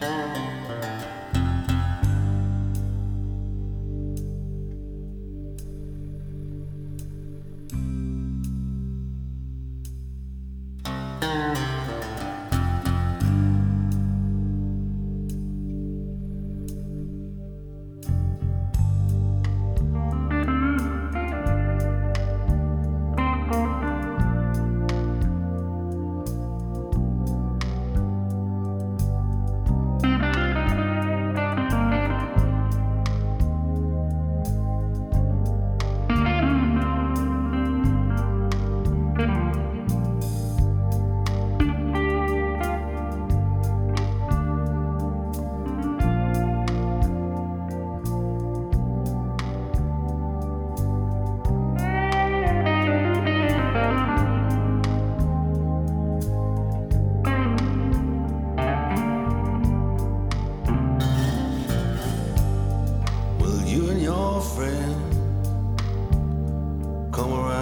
Yeah. Uh-huh. Come around?